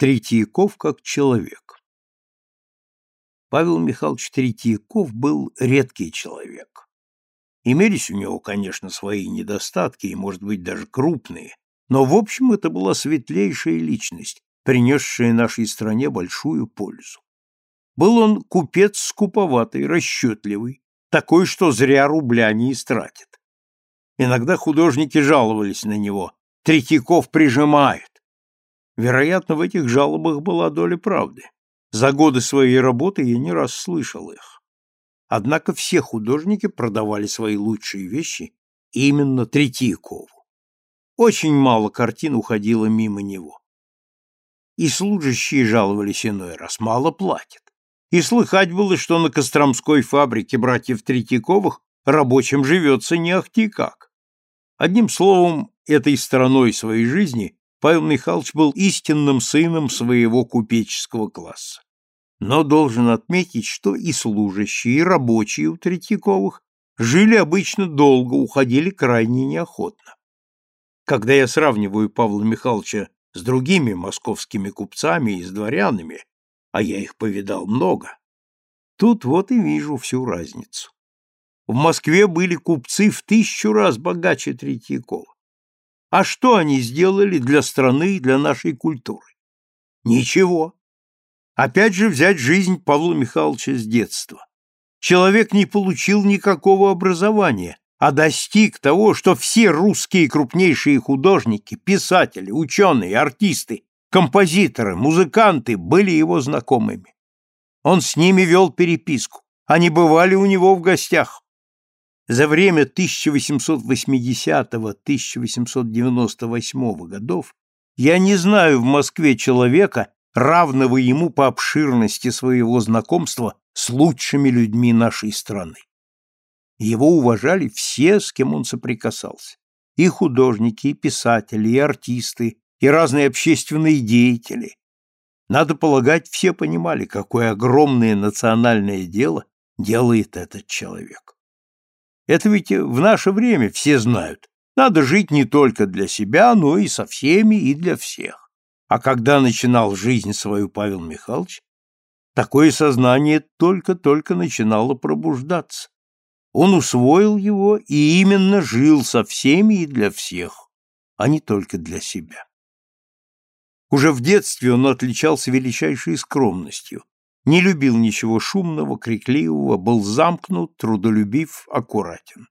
Третьяков как человек. Павел Михайлович Третьяков был редкий человек. Имелись у него, конечно, свои недостатки и, может быть, даже крупные, но, в общем, это была светлейшая личность, принесшая нашей стране большую пользу. Был он купец скуповатый, расчетливый, такой, что зря рубля не истратит. Иногда художники жаловались на него. Третьяков прижимает. Вероятно, в этих жалобах была доля правды. За годы своей работы я не раз слышал их. Однако все художники продавали свои лучшие вещи именно Третьякову. Очень мало картин уходило мимо него. И служащие жаловались иной раз, мало платят. И слыхать было, что на Костромской фабрике братьев Третьяковых рабочим живется не ахти как. Одним словом, этой стороной своей жизни Павел Михайлович был истинным сыном своего купеческого класса. Но должен отметить, что и служащие, и рабочие у Третьяковых жили обычно долго, уходили крайне неохотно. Когда я сравниваю Павла Михайловича с другими московскими купцами и с дворянами, а я их повидал много, тут вот и вижу всю разницу. В Москве были купцы в тысячу раз богаче Третьякова. А что они сделали для страны и для нашей культуры? Ничего. Опять же взять жизнь Павла Михайловича с детства. Человек не получил никакого образования, а достиг того, что все русские крупнейшие художники, писатели, ученые, артисты, композиторы, музыканты были его знакомыми. Он с ними вел переписку, они бывали у него в гостях. За время 1880-1898 годов я не знаю в Москве человека, равного ему по обширности своего знакомства с лучшими людьми нашей страны. Его уважали все, с кем он соприкасался. И художники, и писатели, и артисты, и разные общественные деятели. Надо полагать, все понимали, какое огромное национальное дело делает этот человек. Это ведь в наше время все знают. Надо жить не только для себя, но и со всеми, и для всех. А когда начинал жизнь свою Павел Михайлович, такое сознание только-только начинало пробуждаться. Он усвоил его и именно жил со всеми и для всех, а не только для себя. Уже в детстве он отличался величайшей скромностью, не любил ничего шумного, крикливого, был замкнут, трудолюбив, аккуратен.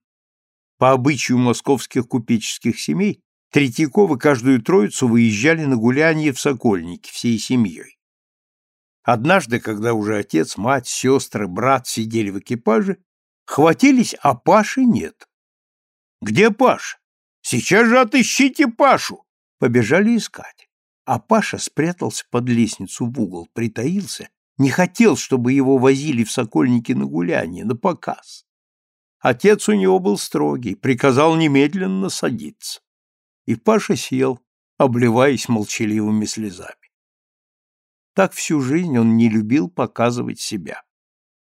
По обычаю московских купеческих семей Третьяковы каждую троицу выезжали на гулянье в Сокольники всей семьей. Однажды, когда уже отец, мать, сестры, брат сидели в экипаже, хватились, а Паши нет. «Где Паша? Сейчас же отыщите Пашу!» Побежали искать. А Паша спрятался под лестницу в угол, притаился не хотел, чтобы его возили в Сокольники на гуляние, на показ. Отец у него был строгий, приказал немедленно садиться. И Паша сел, обливаясь молчаливыми слезами. Так всю жизнь он не любил показывать себя.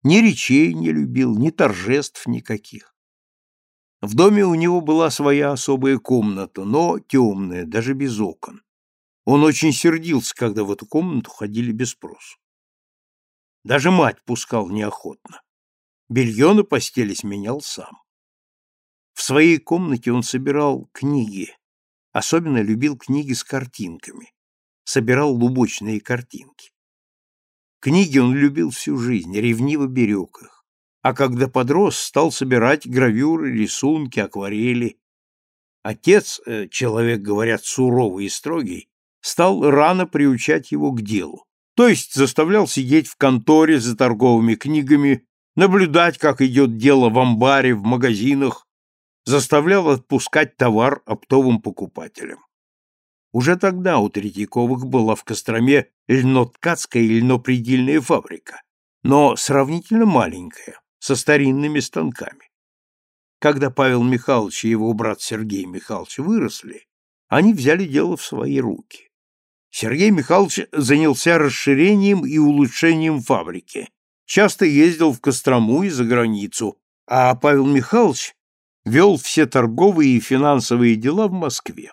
Ни речей не любил, ни торжеств никаких. В доме у него была своя особая комната, но темная, даже без окон. Он очень сердился, когда в эту комнату ходили без спросу. Даже мать пускал неохотно. Белье на постели сменял сам. В своей комнате он собирал книги. Особенно любил книги с картинками. Собирал лубочные картинки. Книги он любил всю жизнь, ревниво берег их. А когда подрос, стал собирать гравюры, рисунки, акварели. Отец, э, человек, говорят, суровый и строгий, стал рано приучать его к делу то есть заставлял сидеть в конторе за торговыми книгами, наблюдать, как идет дело в амбаре, в магазинах, заставлял отпускать товар оптовым покупателям. Уже тогда у Третьяковых была в Костроме льноткацкая и льнопредельная фабрика, но сравнительно маленькая, со старинными станками. Когда Павел Михайлович и его брат Сергей Михайлович выросли, они взяли дело в свои руки. Сергей Михайлович занялся расширением и улучшением фабрики, часто ездил в Кострому и за границу, а Павел Михайлович вел все торговые и финансовые дела в Москве.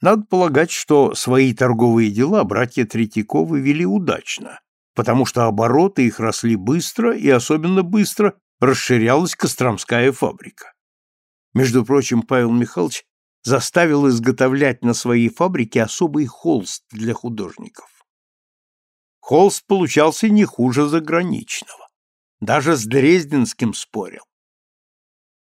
Надо полагать, что свои торговые дела братья Третьяковы вели удачно, потому что обороты их росли быстро и особенно быстро расширялась Костромская фабрика. Между прочим, Павел Михайлович заставил изготовлять на своей фабрике особый холст для художников. Холст получался не хуже заграничного. Даже с Дрезденским спорил.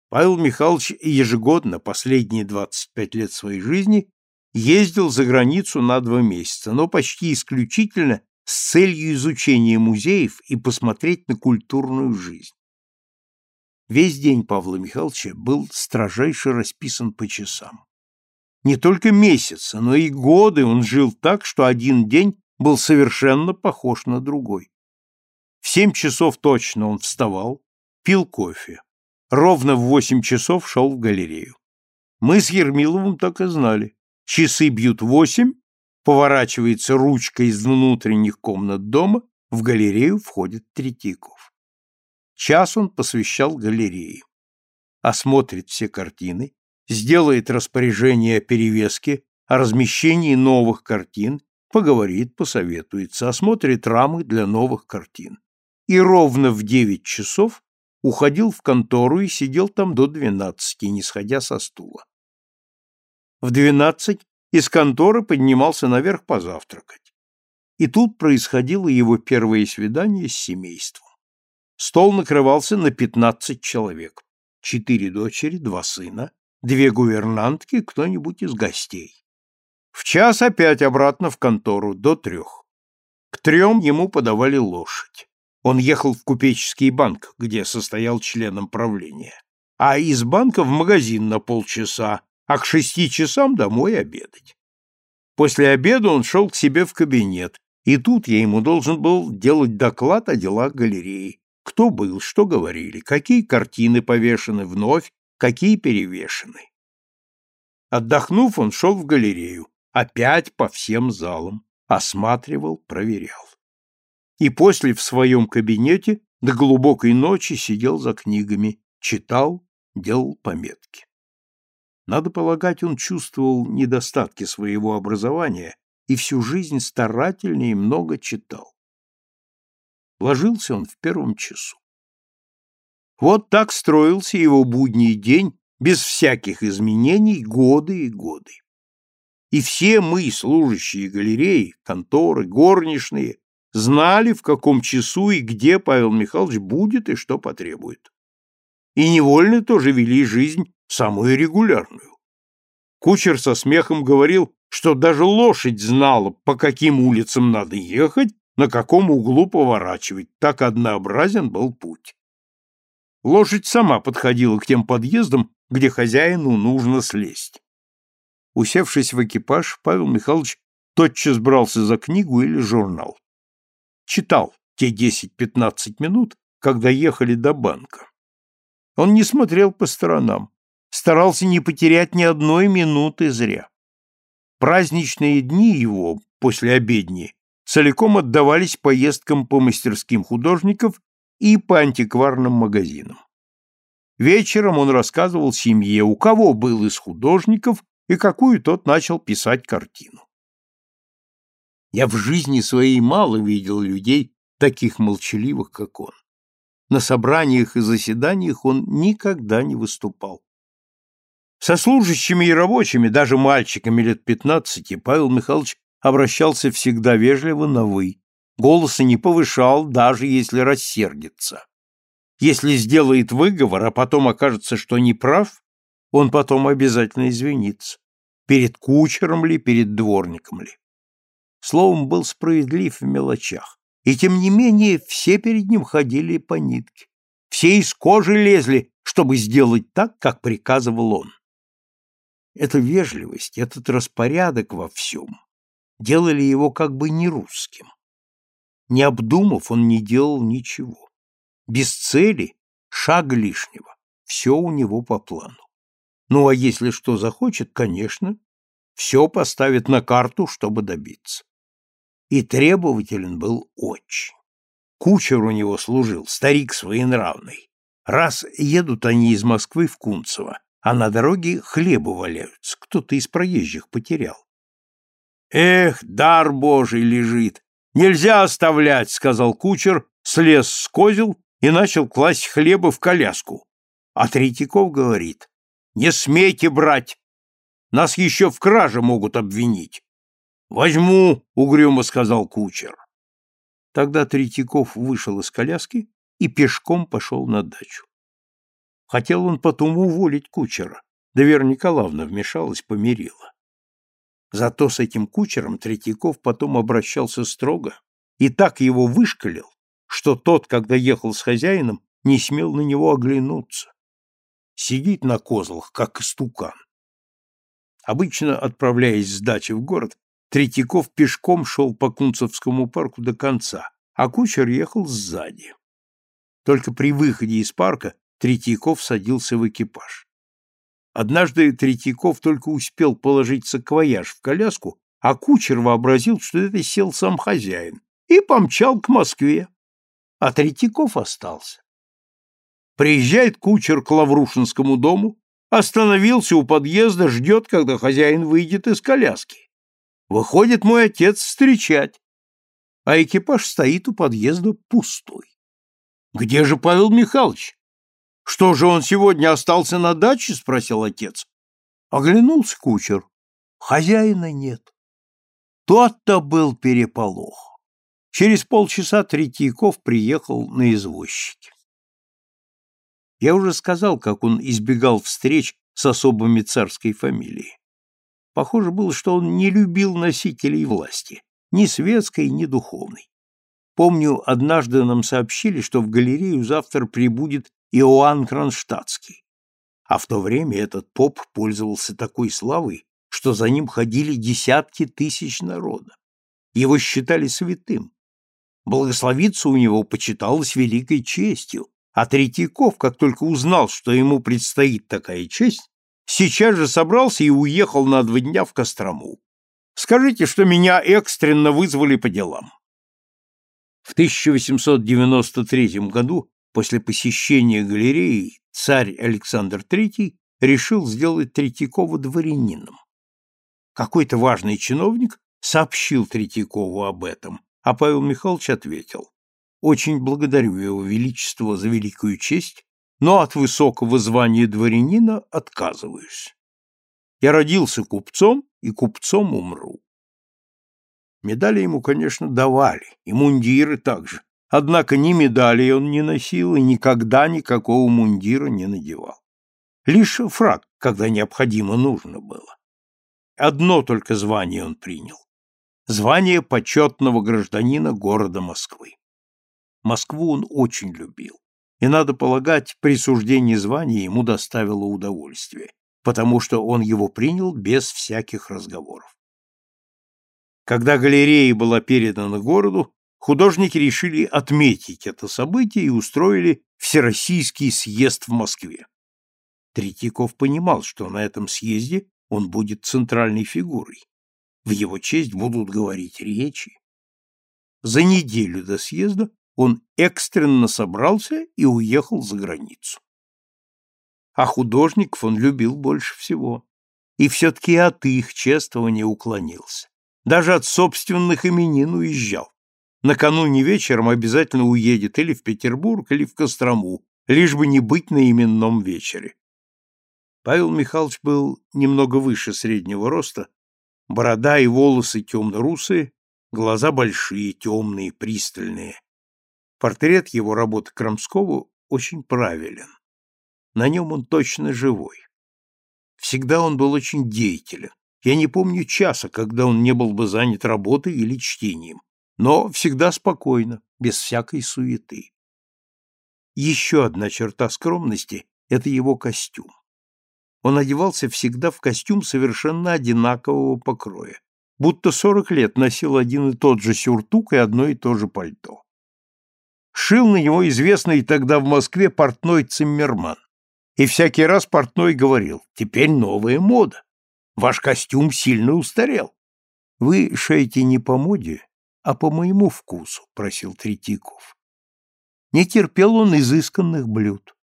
Павел Михайлович ежегодно последние 25 лет своей жизни ездил за границу на два месяца, но почти исключительно с целью изучения музеев и посмотреть на культурную жизнь. Весь день Павла Михайловича был строжайше расписан по часам. Не только месяцы, но и годы он жил так, что один день был совершенно похож на другой. В семь часов точно он вставал, пил кофе. Ровно в восемь часов шел в галерею. Мы с Ермиловым так и знали. Часы бьют восемь, поворачивается ручка из внутренних комнат дома, в галерею входит Третьяков. Час он посвящал галерее. Осмотрит все картины, сделает распоряжение о перевеске, о размещении новых картин, поговорит, посоветуется, осмотрит рамы для новых картин. И ровно в девять часов уходил в контору и сидел там до двенадцати, не сходя со стула. В двенадцать из конторы поднимался наверх позавтракать. И тут происходило его первое свидание с семейством. Стол накрывался на пятнадцать человек. Четыре дочери, два сына, две гувернантки, кто-нибудь из гостей. В час опять обратно в контору, до трех. К трем ему подавали лошадь. Он ехал в купеческий банк, где состоял членом правления. А из банка в магазин на полчаса, а к шести часам домой обедать. После обеда он шел к себе в кабинет, и тут я ему должен был делать доклад о делах галереи. Кто был, что говорили, какие картины повешены вновь, какие перевешены. Отдохнув, он шел в галерею, опять по всем залам, осматривал, проверял. И после в своем кабинете до глубокой ночи сидел за книгами, читал, делал пометки. Надо полагать, он чувствовал недостатки своего образования и всю жизнь старательно и много читал. Ложился он в первом часу. Вот так строился его будний день, без всяких изменений, годы и годы. И все мы, служащие галереи, конторы, горничные, знали, в каком часу и где Павел Михайлович будет и что потребует. И невольно тоже вели жизнь самую регулярную. Кучер со смехом говорил, что даже лошадь знала, по каким улицам надо ехать, на каком углу поворачивать, так однообразен был путь. Лошадь сама подходила к тем подъездам, где хозяину нужно слезть. Усевшись в экипаж, Павел Михайлович тотчас брался за книгу или журнал. Читал те 10-15 минут, когда ехали до банка. Он не смотрел по сторонам, старался не потерять ни одной минуты зря. Праздничные дни его, после обедни, целиком отдавались поездкам по мастерским художников и по антикварным магазинам. Вечером он рассказывал семье, у кого был из художников и какую тот начал писать картину. Я в жизни своей мало видел людей, таких молчаливых, как он. На собраниях и заседаниях он никогда не выступал. Со служащими и рабочими, даже мальчиками лет пятнадцати, Павел Михайлович обращался всегда вежливо на «вы», голоса не повышал, даже если рассердится. Если сделает выговор, а потом окажется, что не прав, он потом обязательно извинится. Перед кучером ли, перед дворником ли. Словом, был справедлив в мелочах. И тем не менее все перед ним ходили по нитке. Все из кожи лезли, чтобы сделать так, как приказывал он. Эта вежливость, этот распорядок во всем делали его как бы не русским. Не обдумав, он не делал ничего. Без цели, шаг лишнего, все у него по плану. Ну а если что захочет, конечно, все поставит на карту, чтобы добиться. И требователен был очень. Кучер у него служил, старик своенравный. Раз едут они из Москвы в Кунцево, а на дороге хлеба валяются, кто-то из проезжих потерял. Эх, дар Божий лежит! Нельзя оставлять, сказал кучер, слез с козел и начал класть хлеба в коляску. А Третьяков говорит, не смейте брать, нас еще в краже могут обвинить. Возьму, угрюмо сказал кучер. Тогда Третьяков вышел из коляски и пешком пошел на дачу. Хотел он потом уволить кучера, да Вера Николаевна вмешалась, помирила. Зато с этим кучером Третьяков потом обращался строго и так его вышкалил, что тот, когда ехал с хозяином, не смел на него оглянуться. Сидит на козлах, как истукан. Обычно, отправляясь с дачи в город, Третьяков пешком шел по Кунцевскому парку до конца, а кучер ехал сзади. Только при выходе из парка Третьяков садился в экипаж. Однажды Третьяков только успел положить саквояж в коляску, а кучер вообразил, что это сел сам хозяин, и помчал к Москве. А Третьяков остался. Приезжает кучер к Лаврушинскому дому, Остановился у подъезда, ждет, когда хозяин выйдет из коляски. Выходит мой отец встречать, а экипаж стоит у подъезда пустой. Где же Павел Михайлович? Что же он сегодня остался на даче? спросил отец. Оглянулся кучер. Хозяина нет. Тот-то был переполох. Через полчаса Третьяков приехал на извозчике. Я уже сказал, как он избегал встреч с особыми царской фамилии. Похоже было, что он не любил носителей власти, ни светской, ни духовной. Помню, однажды нам сообщили, что в галерею завтра прибудет Иоанн Кронштадтский. А в то время этот поп пользовался такой славой, что за ним ходили десятки тысяч народа. Его считали святым. Благословиться у него почиталось великой честью, а Третьяков, как только узнал, что ему предстоит такая честь, сейчас же собрался и уехал на два дня в Кострому. Скажите, что меня экстренно вызвали по делам. В 1893 году, после посещения галереи, царь Александр III решил сделать Третьякова дворянином. Какой-то важный чиновник сообщил Третьякову об этом, а Павел Михайлович ответил. Очень благодарю его величество за великую честь, но от высокого звания дворянина отказываюсь. Я родился купцом и купцом умру. Медали ему, конечно, давали, и мундиры также. Однако ни медали он не носил и никогда никакого мундира не надевал. Лишь фраг, когда необходимо нужно было. Одно только звание он принял. Звание почетного гражданина города Москвы. Москву он очень любил. И, надо полагать, присуждение звания ему доставило удовольствие, потому что он его принял без всяких разговоров. Когда галерея была передана городу, художники решили отметить это событие и устроили Всероссийский съезд в Москве. Третьяков понимал, что на этом съезде он будет центральной фигурой. В его честь будут говорить речи. За неделю до съезда он экстренно собрался и уехал за границу. А художников он любил больше всего. И все-таки от их чествования уклонился. Даже от собственных именин уезжал. Накануне вечером обязательно уедет или в Петербург, или в Кострому, лишь бы не быть на именном вечере. Павел Михайлович был немного выше среднего роста, борода и волосы темно-русые, глаза большие, темные, пристальные. Портрет его работы Крамского очень правилен. На нем он точно живой. Всегда он был очень деятелен. Я не помню часа, когда он не был бы занят работой или чтением, но всегда спокойно, без всякой суеты. Еще одна черта скромности — это его костюм. Он одевался всегда в костюм совершенно одинакового покроя, будто сорок лет носил один и тот же сюртук и одно и то же пальто шил на него известный тогда в Москве портной Циммерман. И всякий раз портной говорил, теперь новая мода. Ваш костюм сильно устарел. Вы шейте не по моде, а по моему вкусу, просил Третьяков. Не терпел он изысканных блюд.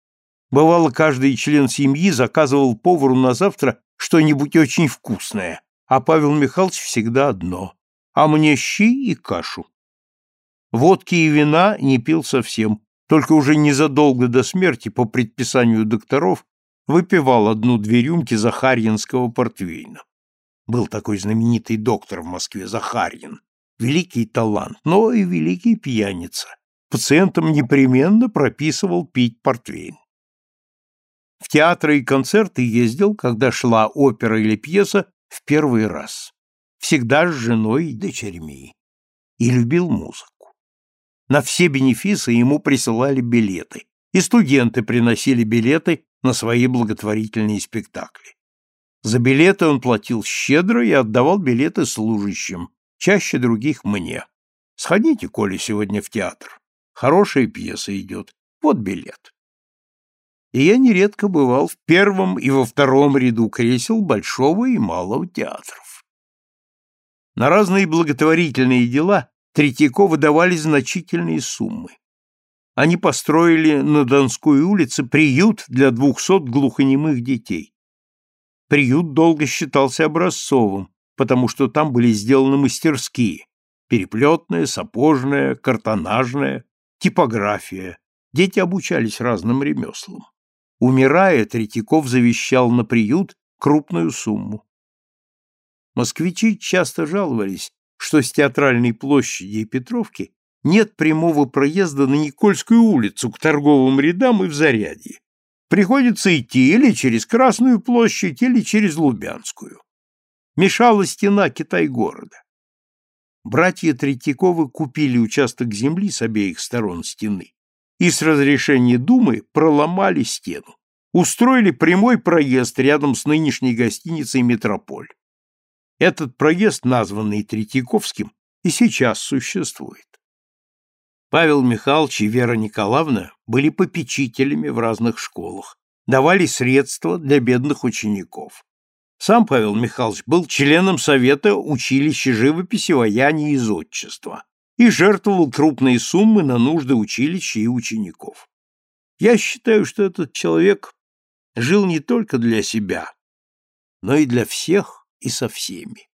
Бывало, каждый член семьи заказывал повару на завтра что-нибудь очень вкусное, а Павел Михайлович всегда одно, а мне щи и кашу. Водки и вина не пил совсем, только уже незадолго до смерти, по предписанию докторов, выпивал одну-две рюмки Захарьинского портвейна. Был такой знаменитый доктор в Москве, Захарьин. Великий талант, но и великий пьяница. Пациентам непременно прописывал пить портвейн. В театры и концерты ездил, когда шла опера или пьеса, в первый раз. Всегда с женой и дочерьми. И любил музыку. На все бенефисы ему присылали билеты. И студенты приносили билеты на свои благотворительные спектакли. За билеты он платил щедро и отдавал билеты служащим, чаще других мне. Сходите, Коля, сегодня в театр. Хорошая пьеса идет. Вот билет. И я нередко бывал в первом и во втором ряду кресел Большого и Малого театров. На разные благотворительные дела Третьякову давали значительные суммы. Они построили на Донской улице приют для двухсот глухонемых детей. Приют долго считался образцовым, потому что там были сделаны мастерские – переплетная, сапожная, картонажная, типография. Дети обучались разным ремеслам. Умирая, Третьяков завещал на приют крупную сумму. Москвичи часто жаловались, что с театральной площади и Петровки нет прямого проезда на Никольскую улицу к торговым рядам и в Зарядье. Приходится идти или через Красную площадь, или через Лубянскую. Мешала стена Китай-города. Братья Третьяковы купили участок земли с обеих сторон стены и с разрешения Думы проломали стену. Устроили прямой проезд рядом с нынешней гостиницей «Метрополь». Этот проезд, названный Третьяковским, и сейчас существует. Павел Михайлович и Вера Николаевна были попечителями в разных школах, давали средства для бедных учеников. Сам Павел Михайлович был членом Совета училища живописи, ваяния и зодчества и жертвовал крупные суммы на нужды училища и учеников. Я считаю, что этот человек жил не только для себя, но и для всех и со всеми.